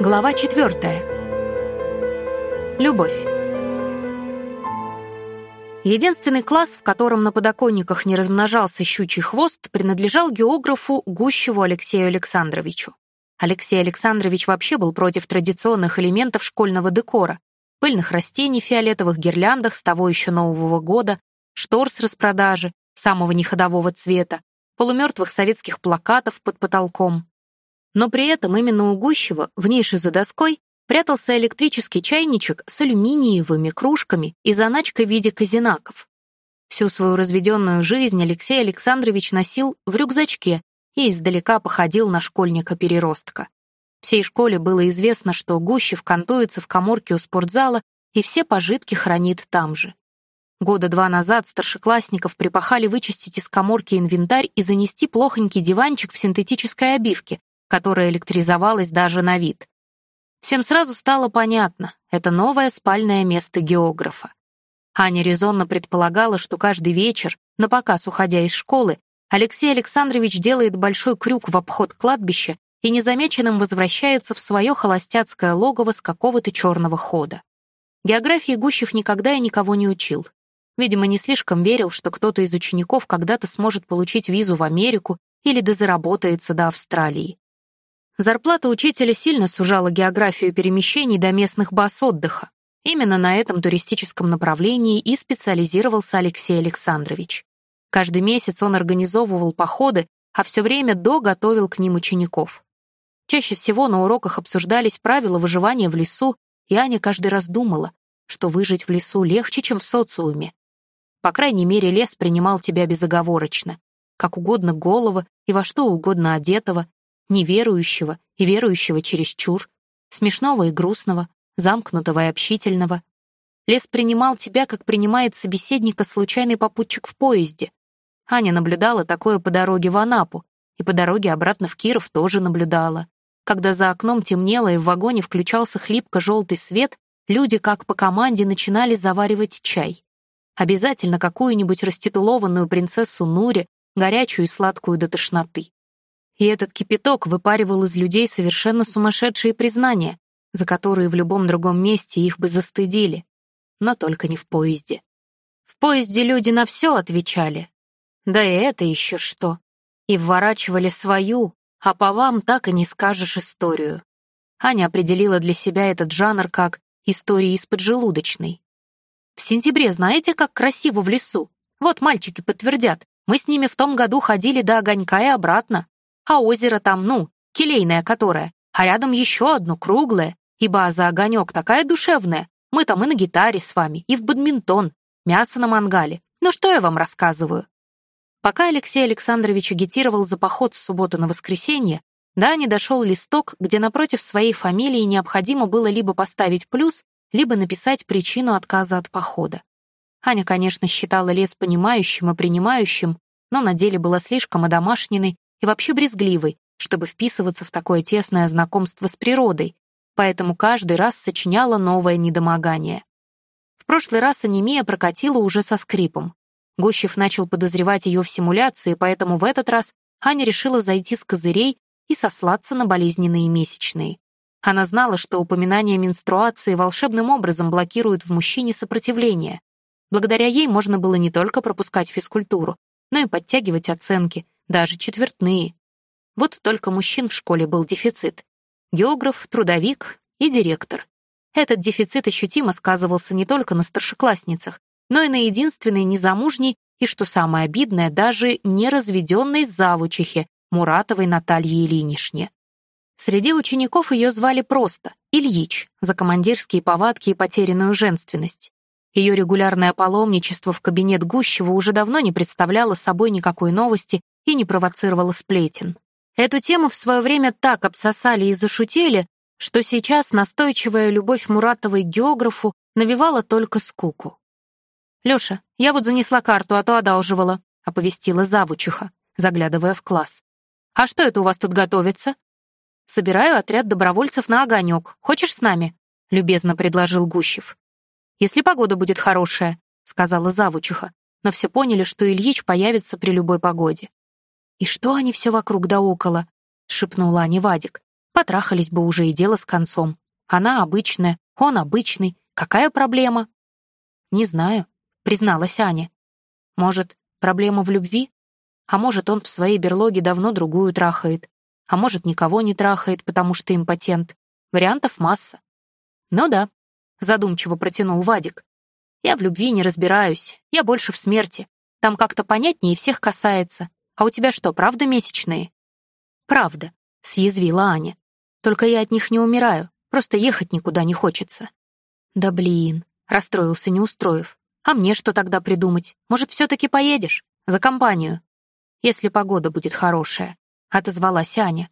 Глава четвертая. Любовь. Единственный класс, в котором на подоконниках не размножался щучий хвост, принадлежал географу Гущеву Алексею Александровичу. Алексей Александрович вообще был против традиционных элементов школьного декора, пыльных растений в фиолетовых гирляндах с того еще Нового года, штор с распродажи, самого неходового цвета, полумертвых советских плакатов под потолком. Но при этом именно у Гущева, в нише за доской, прятался электрический чайничек с алюминиевыми кружками и заначкой в виде казинаков. Всю свою разведенную жизнь Алексей Александрович носил в рюкзачке и издалека походил на школьника-переростка. Всей школе было известно, что Гущев кантуется в коморке у спортзала и все пожитки хранит там же. Года два назад старшеклассников припахали вычистить из коморки инвентарь и занести плохонький диванчик в синтетической обивке, которая электризовалась даже на вид. Всем сразу стало понятно, это новое спальное место географа. Аня резонно предполагала, что каждый вечер, на показ уходя из школы, Алексей Александрович делает большой крюк в обход кладбища и незамеченным возвращается в свое холостяцкое логово с какого-то черного хода. Географии Гущев никогда и никого не учил. Видимо, не слишком верил, что кто-то из учеников когда-то сможет получить визу в Америку или дозаработается до Австралии. Зарплата учителя сильно сужала географию перемещений до местных баз отдыха. Именно на этом туристическом направлении и специализировался Алексей Александрович. Каждый месяц он организовывал походы, а все время до готовил к ним учеников. Чаще всего на уроках обсуждались правила выживания в лесу, и Аня каждый раз думала, что выжить в лесу легче, чем в социуме. По крайней мере, лес принимал тебя безоговорочно, как угодно голого и во что угодно одетого, неверующего и верующего чересчур, смешного и грустного, замкнутого и общительного. Лес принимал тебя, как принимает собеседника случайный попутчик в поезде. Аня наблюдала такое по дороге в Анапу, и по дороге обратно в Киров тоже наблюдала. Когда за окном темнело и в вагоне включался хлипко-желтый свет, люди, как по команде, начинали заваривать чай. Обязательно какую-нибудь раститулованную принцессу Нури, горячую и сладкую до тошноты. И этот кипяток выпаривал из людей совершенно сумасшедшие признания, за которые в любом другом месте их бы застыдили. Но только не в поезде. В поезде люди на все отвечали. Да и это еще что. И вворачивали свою, а по вам так и не скажешь историю. Аня определила для себя этот жанр как «истории из поджелудочной». В сентябре знаете, как красиво в лесу? Вот мальчики подтвердят. Мы с ними в том году ходили до огонька и обратно а озеро там, ну, келейное которое, а рядом еще одно круглое, и база огонек такая душевная. Мы там и на гитаре с вами, и в бадминтон, мясо на мангале. Ну что я вам рассказываю? Пока Алексей Александрович агитировал за поход с субботы на воскресенье, да, не дошел листок, где напротив своей фамилии необходимо было либо поставить плюс, либо написать причину отказа от похода. Аня, конечно, считала лес понимающим и принимающим, но на деле была слишком одомашненной и вообще брезгливой, чтобы вписываться в такое тесное знакомство с природой, поэтому каждый раз сочиняла новое недомогание. В прошлый раз анемия прокатила уже со скрипом. Гущев начал подозревать ее в симуляции, поэтому в этот раз Аня решила зайти с козырей и сослаться на болезненные месячные. Она знала, что упоминание менструации волшебным образом блокирует в мужчине сопротивление. Благодаря ей можно было не только пропускать физкультуру, но и подтягивать оценки, даже четвертные. Вот только мужчин в школе был дефицит. Географ, трудовик и директор. Этот дефицит ощутимо сказывался не только на старшеклассницах, но и на единственной незамужней и, что самое обидное, даже неразведенной завучихе Муратовой Наталье Ильинишне. Среди учеников ее звали просто Ильич за командирские повадки и потерянную женственность. Ее регулярное паломничество в кабинет Гущева уже давно не представляло собой никакой новости и не провоцировала сплетен. Эту тему в свое время так обсосали и зашутили, что сейчас настойчивая любовь Муратовой к географу навевала только скуку. «Лёша, я вот занесла карту, а то одалживала», — оповестила завучиха, заглядывая в класс. «А что это у вас тут готовится?» «Собираю отряд добровольцев на огонек. Хочешь с нами?» — любезно предложил Гущев. «Если погода будет хорошая», — сказала завучиха, но все поняли, что Ильич появится при любой погоде. «И что они все вокруг да около?» — шепнула Аня Вадик. Потрахались бы уже и дело с концом. Она обычная, он обычный. Какая проблема? Не знаю, призналась Аня. Может, проблема в любви? А может, он в своей берлоге давно другую трахает. А может, никого не трахает, потому что импотент. Вариантов масса. Ну да, задумчиво протянул Вадик. Я в любви не разбираюсь, я больше в смерти. Там как-то понятнее всех касается. А у тебя что, правда месячные? Правда, съязвила Аня. Только я от них не умираю, просто ехать никуда не хочется. Да блин, расстроился не устроив. А мне что тогда придумать? Может, все-таки поедешь? За компанию. Если погода будет хорошая, отозвалась Аня.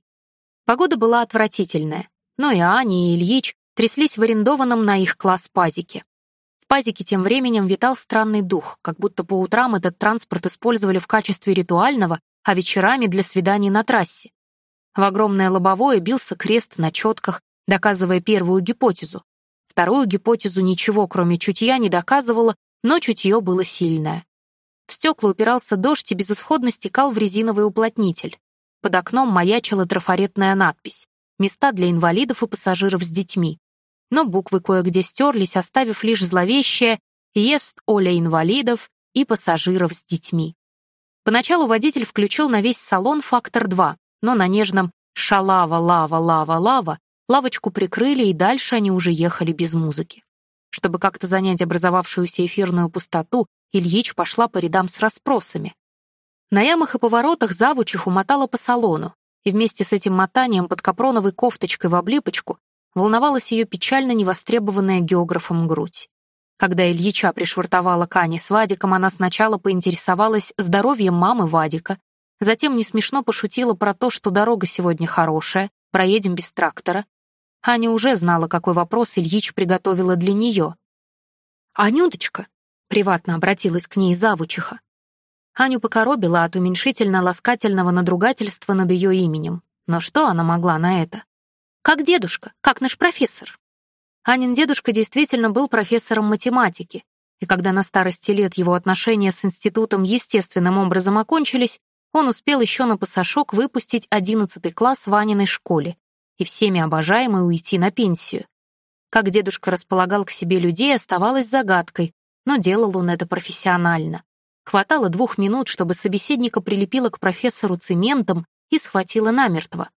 Погода была отвратительная, но и Аня, и Ильич тряслись в арендованном на их класс пазике. В пазике тем временем витал странный дух, как будто по утрам этот транспорт использовали в качестве ритуального, а вечерами для свиданий на трассе. В огромное лобовое бился крест на четках, доказывая первую гипотезу. Вторую гипотезу ничего, кроме чутья, не доказывало, но чутье было сильное. В стекла упирался дождь и безысходно стекал в резиновый уплотнитель. Под окном маячила трафаретная надпись «Места для инвалидов и пассажиров с детьми». Но буквы кое-где стерлись, оставив лишь зловещее «Ест Оля инвалидов и пассажиров с детьми». Поначалу водитель включил на весь салон фактор 2, но на нежном «шалава, лава, лава, лава» лавочку прикрыли, и дальше они уже ехали без музыки. Чтобы как-то занять образовавшуюся эфирную пустоту, Ильич пошла по рядам с расспросами. На ямах и поворотах завучих умотала по салону, и вместе с этим мотанием под капроновой кофточкой в облипочку волновалась ее печально невостребованная географом грудь. Когда Ильича пришвартовала к Ане с Вадиком, она сначала поинтересовалась здоровьем мамы Вадика, Затем не смешно пошутила про то, что дорога сегодня хорошая, проедем без трактора. Аня уже знала, какой вопрос Ильич приготовила для нее. «Анюточка!» — приватно обратилась к ней завучиха. Аню покоробила от уменьшительно-ласкательного надругательства над ее именем. Но что она могла на это? «Как дедушка, как наш профессор». Анин дедушка действительно был профессором математики, и когда на старости лет его отношения с институтом естественным образом окончились, он успел еще на пасашок выпустить одиннадцатый класс в Аниной школе и всеми обожаемый уйти на пенсию. Как дедушка располагал к себе людей, оставалось загадкой, но делал он это профессионально. Хватало двух минут, чтобы собеседника прилепило к профессору цементом и схватило намертво.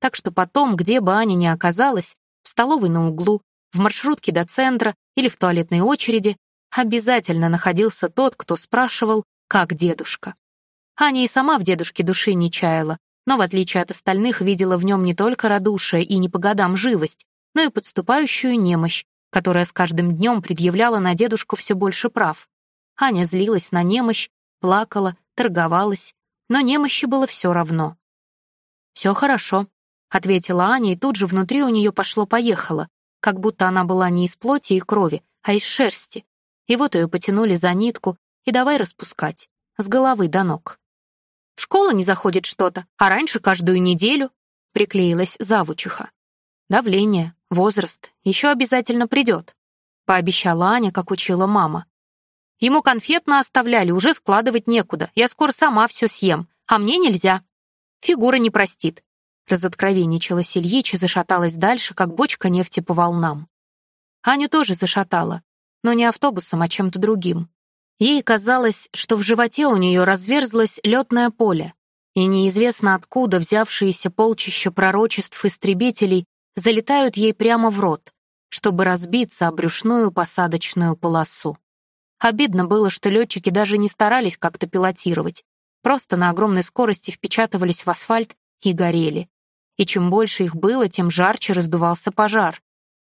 Так что потом, где бы Аня ни оказалась, в столовой на углу, в маршрутке до центра или в туалетной очереди, обязательно находился тот, кто спрашивал, как дедушка. Аня и сама в дедушке души не чаяла, но, в отличие от остальных, видела в нем не только радушие и не по годам живость, но и подступающую немощь, которая с каждым днем предъявляла на дедушку все больше прав. Аня злилась на немощь, плакала, торговалась, но немощи было все равно. «Все хорошо», — ответила Аня, и тут же внутри у нее пошло-поехало, как будто она была не из плоти и крови, а из шерсти. И вот ее потянули за нитку, и давай распускать, с головы до ног. В школу не заходит что-то, а раньше каждую неделю. Приклеилась завучиха. Давление, возраст, еще обязательно придет. Пообещала Аня, как учила мама. Ему конфетно оставляли, уже складывать некуда. Я скоро сама все съем, а мне нельзя. Фигура не простит. Разоткровенничалась Ильич и зашаталась дальше, как бочка нефти по волнам. Аню тоже зашатала, но не автобусом, а чем-то другим. Ей казалось, что в животе у нее разверзлось летное поле, и неизвестно откуда взявшиеся полчища пророчеств истребителей залетают ей прямо в рот, чтобы разбиться о брюшную посадочную полосу. Обидно было, что летчики даже не старались как-то пилотировать, просто на огромной скорости впечатывались в асфальт и горели. И чем больше их было, тем жарче раздувался пожар.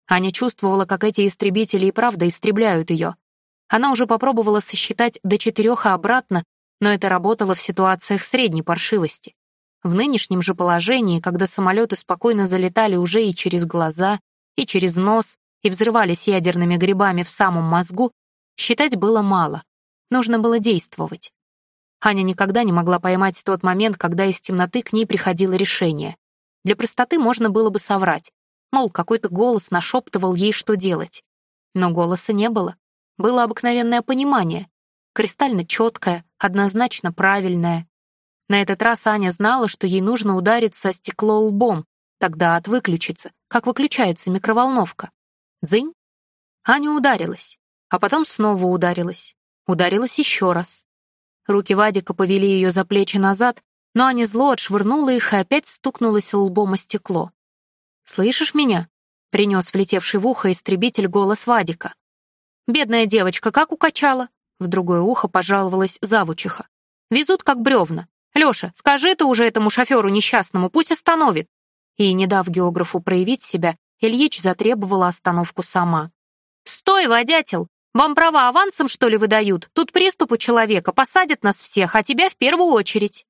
Аня чувствовала, как эти истребители и правда истребляют ее, она уже попробовала сосчитать до четырех и обратно, но это работало в ситуациях средней паршивости. В нынешнем же положении, когда самолеты спокойно залетали уже и через глаза, и через нос, и взрывались ядерными грибами в самом мозгу, считать было мало. Нужно было действовать. Аня никогда не могла поймать тот момент, когда из темноты к ней приходило решение. Для простоты можно было бы соврать. Мол, какой-то голос нашептывал ей, что делать. Но голоса не было было обыкновенное понимание, кристально четкое, однозначно правильное. На этот раз Аня знала, что ей нужно удариться о стекло лбом, Тогда от выключится, как выключается микроволновка. Дзынь. Аня ударилась, а потом снова ударилась. Ударилась еще раз. Руки Вадика повели ее за плечи назад, но Аня зло отшвырнула их и опять стукнулась лбом о стекло. «Слышишь меня?» — принес влетевший в ухо истребитель голос Вадика. «Бедная девочка, как укачала!» — в другое ухо пожаловалась завучиха. «Везут как бревна. Леша, скажи ты уже этому шоферу несчастному, пусть остановит!» И, не дав географу проявить себя, Ильич затребовала остановку сама. «Стой, водятел! Вам права авансом, что ли, выдают? Тут приступ у человека, посадят нас всех, а тебя в первую очередь!»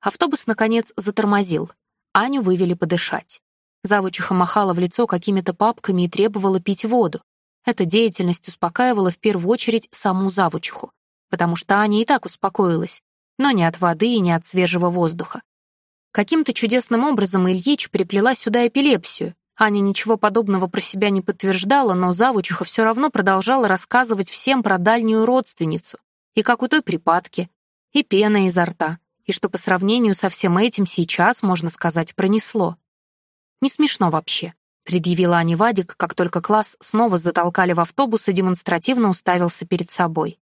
Автобус, наконец, затормозил. Аню вывели подышать. Завучиха махала в лицо какими-то папками и требовала пить воду. Эта деятельность успокаивала в первую очередь саму завучиху, потому что Аня и так успокоилась, но не от воды и не от свежего воздуха. Каким-то чудесным образом Ильич приплела сюда эпилепсию. Аня ничего подобного про себя не подтверждала, но завучиха все равно продолжала рассказывать всем про дальнюю родственницу, и как у той припадки, и пена изо рта, и что по сравнению со всем этим сейчас, можно сказать, пронесло. Не смешно вообще, предъявила Аня Вадик, как только класс снова затолкали в автобус и демонстративно уставился перед собой.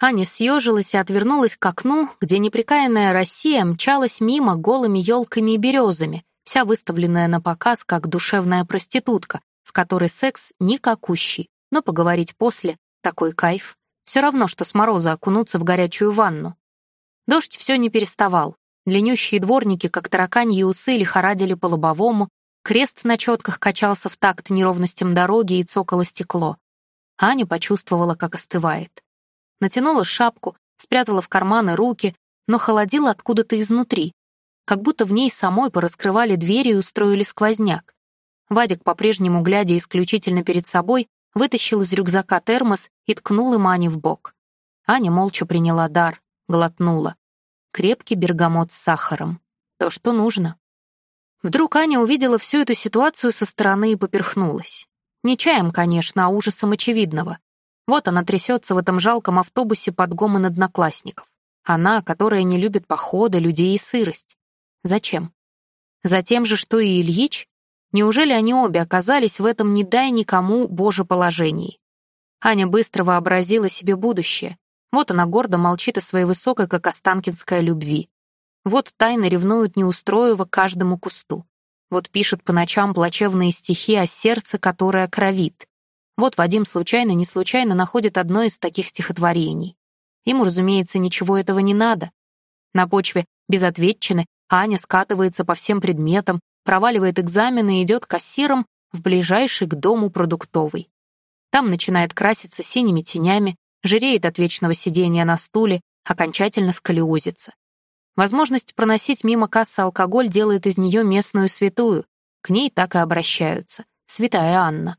Аня съежилась и отвернулась к окну, где неприкаянная Россия мчалась мимо голыми елками и березами, вся выставленная на показ как душевная проститутка, с которой секс никакущий, но поговорить после — такой кайф. Все равно, что с мороза окунуться в горячую ванну. Дождь все не переставал. Длиннющие дворники, как тараканьи усы, лихорадили по лобовому, крест на четках качался в такт неровностям дороги и цокало стекло. Аня почувствовала, как остывает натянула шапку, спрятала в карманы руки, но холодила откуда-то изнутри, как будто в ней самой пораскрывали двери и устроили сквозняк. Вадик, по-прежнему глядя исключительно перед собой, вытащил из рюкзака термос и ткнул им Ане в бок. Аня молча приняла дар, глотнула. Крепкий бергамот с сахаром. То, что нужно. Вдруг Аня увидела всю эту ситуацию со стороны и поперхнулась. Не чаем, конечно, а ужасом очевидного. Вот она трясется в этом жалком автобусе под гомон одноклассников. Она, которая не любит походы, людей и сырость. Зачем? Затем же, что и Ильич? Неужели они обе оказались в этом «не дай никому Боже» положении? Аня быстро вообразила себе будущее. Вот она гордо молчит о своей высокой, как Останкинская, любви. Вот тайно ревнует Неустроева каждому кусту. Вот пишет по ночам плачевные стихи о сердце, которое кровит. Вот Вадим случайно, не случайно находит одно из таких стихотворений. Ему, разумеется, ничего этого не надо. На почве безответчины Аня скатывается по всем предметам, проваливает экзамены и идет кассиром в ближайший к дому продуктовый. Там начинает краситься синими тенями, жиреет от вечного сидения на стуле, окончательно сколиозится. Возможность проносить мимо кассы алкоголь делает из нее местную святую. К ней так и обращаются. Святая Анна.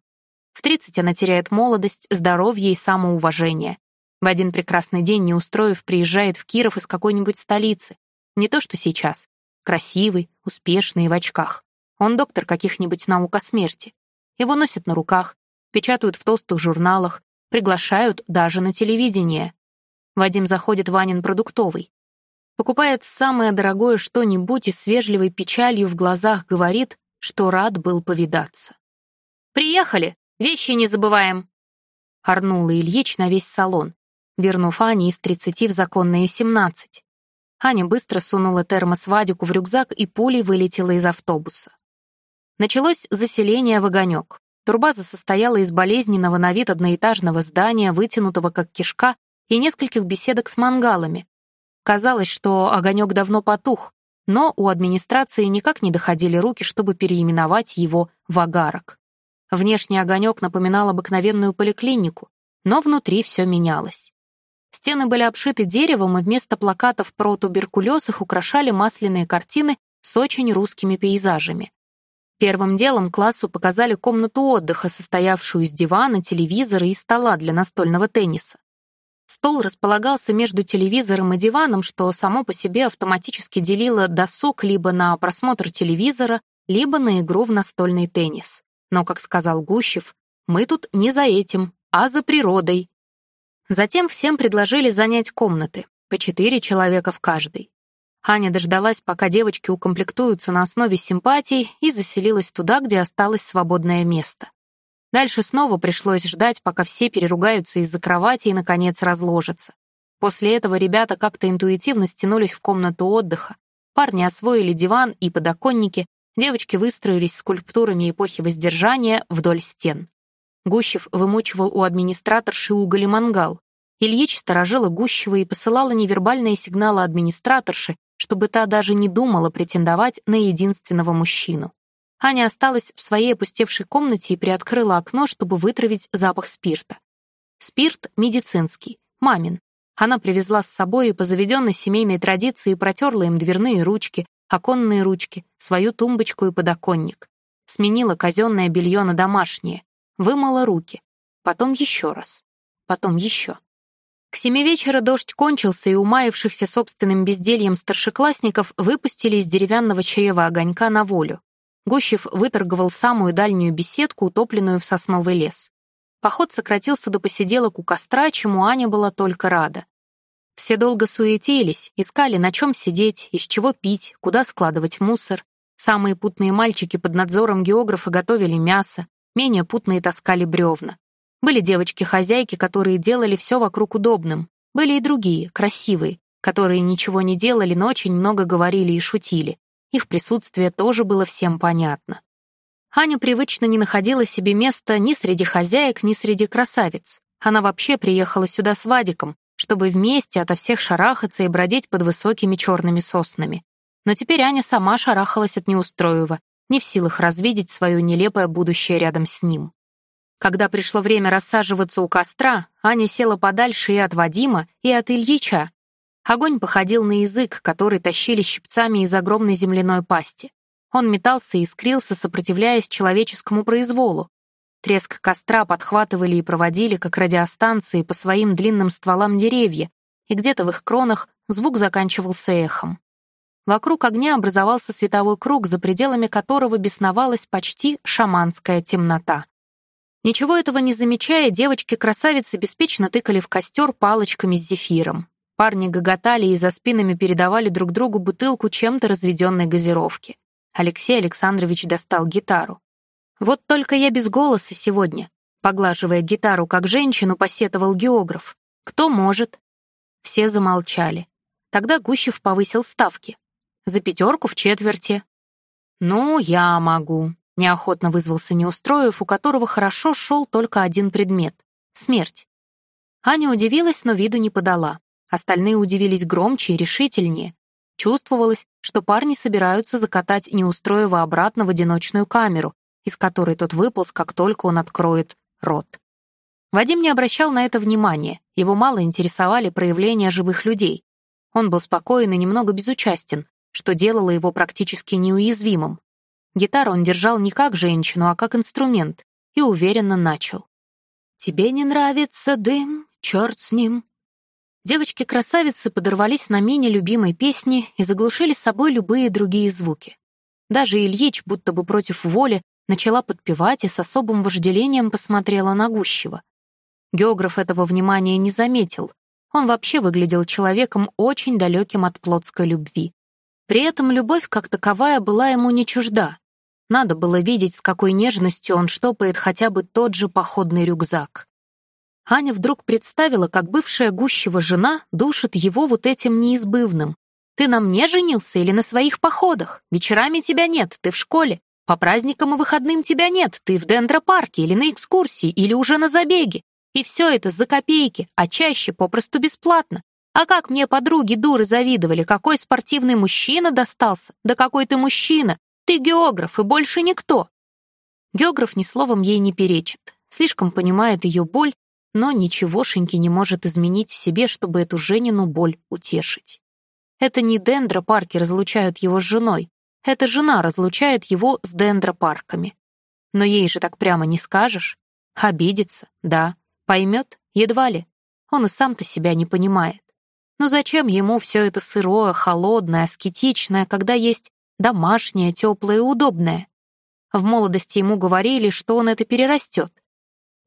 В 30 она теряет молодость, здоровье и самоуважение. В один прекрасный день, не устроив, приезжает в Киров из какой-нибудь столицы. Не то, что сейчас. Красивый, успешный в очках. Он доктор каких-нибудь наук о смерти. Его носят на руках, печатают в толстых журналах, приглашают даже на телевидение. Вадим заходит в Анин продуктовый. Покупает самое дорогое что-нибудь и с вежливой печалью в глазах говорит, что рад был повидаться. «Приехали!» Вещи не забываем!» Орнула Ильич на весь салон, вернув Ане из тридцати в законные семнадцать. Аня быстро сунула термос Вадику в рюкзак и пулей вылетела из автобуса. Началось заселение в огонек. Турбаза состояла из болезненного на вид одноэтажного здания, вытянутого как кишка, и нескольких беседок с мангалами. Казалось, что огонек давно потух, но у администрации никак не доходили руки, чтобы переименовать его в агарок. Внешний огонек напоминал обыкновенную поликлинику, но внутри все менялось. Стены были обшиты деревом, и вместо плакатов про туберкулез их украшали масляные картины с очень русскими пейзажами. Первым делом классу показали комнату отдыха, состоявшую из дивана, телевизора и стола для настольного тенниса. Стол располагался между телевизором и диваном, что само по себе автоматически делило досуг либо на просмотр телевизора, либо на игру в настольный теннис. Но, как сказал Гущев, мы тут не за этим, а за природой. Затем всем предложили занять комнаты, по четыре человека в каждой. Аня дождалась, пока девочки укомплектуются на основе симпатий и заселилась туда, где осталось свободное место. Дальше снова пришлось ждать, пока все переругаются из-за кровати и, наконец, разложатся. После этого ребята как-то интуитивно стянулись в комнату отдыха. Парни освоили диван и подоконники, девочки выстроились скульптурами эпохи воздержания вдоль стен. Гущев вымучивал у администраторши уголь и мангал. Ильич сторожила Гущева и посылала невербальные сигналы администраторши, чтобы та даже не думала претендовать на единственного мужчину. Аня осталась в своей опустевшей комнате и приоткрыла окно, чтобы вытравить запах спирта. Спирт медицинский, мамин. Она привезла с собой и по заведенной семейной традиции протерла им дверные ручки, оконные ручки, свою тумбочку и подоконник. Сменила казенное белье на домашнее. Вымыла руки. Потом еще раз. Потом еще. К семи вечера дождь кончился, и умаившихся собственным бездельем старшеклассников выпустили из деревянного чрева огонька на волю. Гущев выторговал самую дальнюю беседку, утопленную в сосновый лес. Поход сократился до посиделок у костра, чему Аня была только рада. Все долго суетились, искали, на чем сидеть, из чего пить, куда складывать мусор. Самые путные мальчики под надзором географа готовили мясо, менее путные таскали бревна. Были девочки-хозяйки, которые делали все вокруг удобным. Были и другие, красивые, которые ничего не делали, но очень много говорили и шутили. Их присутствие тоже было всем понятно. Аня привычно не находила себе места ни среди хозяек, ни среди красавиц. Она вообще приехала сюда с Вадиком, чтобы вместе ото всех шарахаться и бродить под высокими черными соснами. Но теперь Аня сама шарахалась от неустроева, не в силах развидеть свое нелепое будущее рядом с ним. Когда пришло время рассаживаться у костра, Аня села подальше и от Вадима, и от Ильича. Огонь походил на язык, который тащили щипцами из огромной земляной пасти. Он метался и искрился, сопротивляясь человеческому произволу. Треск костра подхватывали и проводили, как радиостанции, по своим длинным стволам деревья, и где-то в их кронах звук заканчивался эхом. Вокруг огня образовался световой круг, за пределами которого бесновалась почти шаманская темнота. Ничего этого не замечая, девочки-красавицы беспечно тыкали в костер палочками с зефиром. Парни гоготали и за спинами передавали друг другу бутылку чем-то разведенной газировки. Алексей Александрович достал гитару. «Вот только я без голоса сегодня», поглаживая гитару как женщину, посетовал географ. «Кто может?» Все замолчали. Тогда Гущев повысил ставки. За пятерку в четверти. «Ну, я могу», Неохотно вызвался Неустроев, у которого хорошо шел только один предмет — смерть. Аня удивилась, но виду не подала. Остальные удивились громче и решительнее. Чувствовалось, что парни собираются закатать Неустроева обратно в одиночную камеру, из которой тот выполз, как только он откроет рот. Вадим не обращал на это внимания, его мало интересовали проявления живых людей. Он был спокоен и немного безучастен, что делало его практически неуязвимым. Гитару он держал не как женщину, а как инструмент, и уверенно начал. «Тебе не нравится дым? Черт с ним!» Девочки-красавицы подорвались на мене любимой песни и заглушили с собой любые другие звуки. Даже Ильич, будто бы против воли, начала подпевать и с особым вожделением посмотрела на Гущева. Географ этого внимания не заметил. Он вообще выглядел человеком очень далеким от плотской любви. При этом любовь как таковая была ему не чужда. Надо было видеть, с какой нежностью он штопает хотя бы тот же походный рюкзак. Аня вдруг представила, как бывшая Гущева жена душит его вот этим неизбывным. «Ты на мне женился или на своих походах? Вечерами тебя нет, ты в школе. По праздникам и выходным тебя нет, ты в дендропарке или на экскурсии, или уже на забеге. И все это за копейки, а чаще попросту бесплатно. А как мне подруги дуры завидовали, какой спортивный мужчина достался? Да какой ты мужчина! Ты географ и больше никто!» Географ ни словом ей не перечит, слишком понимает ее боль, но ничегошеньки не может изменить в себе, чтобы эту Женину боль утешить. Это не дендропарки разлучают его с женой, это жена разлучает его с дендропарками. Но ей же так прямо не скажешь. Обидится, да. Поймет, едва ли. Он и сам-то себя не понимает. Но зачем ему все это сырое, холодное, аскетичное, когда есть домашнее, теплое и удобное. В молодости ему говорили, что он это перерастет.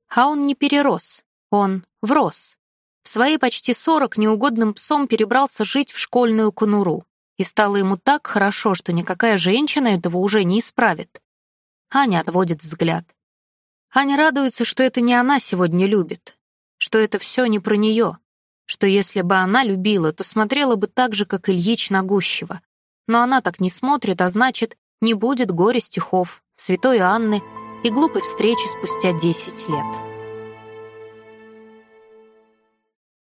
А он не перерос, он врос. В свои почти сорок неугодным псом перебрался жить в школьную конуру. и стало ему так хорошо, что никакая женщина этого уже не исправит. Аня отводит взгляд. Аня радуется, что это не она сегодня любит, что это все не про нее, что если бы она любила, то смотрела бы так же, как Ильич на. Но она так не смотрит, а значит, не будет горя стихов, святой Анны и глупой встречи спустя десять лет.